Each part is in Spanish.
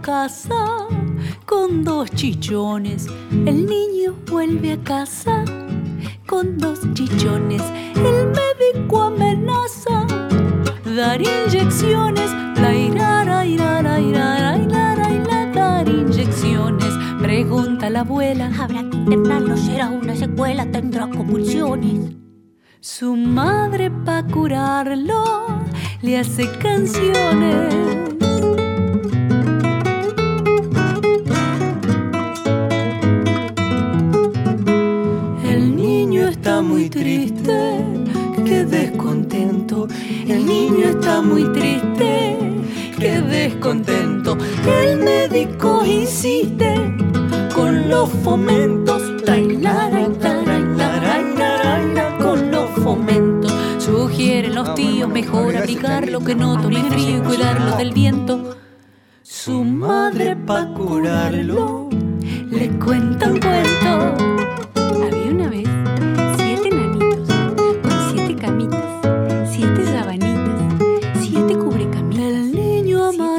casa con dos chichones. El niño vuelve a casa con dos chichones. El médico amenaza dar inyecciones. La irara, irara, irara, irara, irara, dar inyecciones. Pregunta la abuela. Habrá que internarlo, será una secuela, tendrá convulsiones. Su madre pa' curarlo le hace canciones. Está muy triste, qué descontento. El niño está muy triste, qué descontento. El médico insiste con los fomentos. Trailara, con los fomentos. Sugieren los tíos mejor abrigarlo que no tome frío y cuidarlo del viento. Su madre pa' curarlo le cuenta un cuento.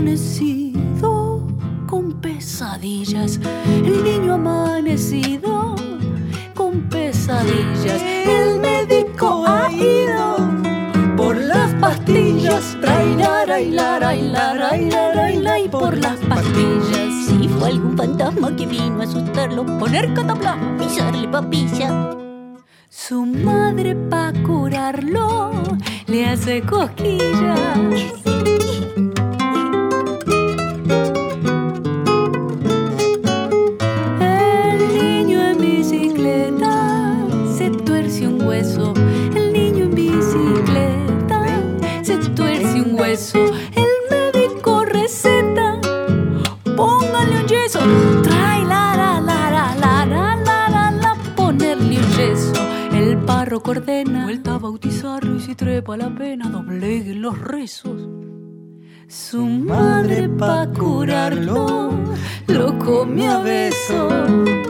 Amanecido con pesadillas. El niño amanecido con pesadillas. El médico ha ido por las pastillas. Trailara, hilara, hilara, hilara, hilara, y por las pastillas. Si fue algún fantasma que vino a asustarlo, Poner cataplasma. pisarle papilla. Su madre pa' curarlo le hace cosquillas. Hueso. El médico receta, póngale un yeso. Trae la la la la la la la la la ponerle un yeso. El párroco ordena, vuelta a bautizarlo y si trepa la pena, doblegue los rezos. Su madre pa' curarlo lo come a besos.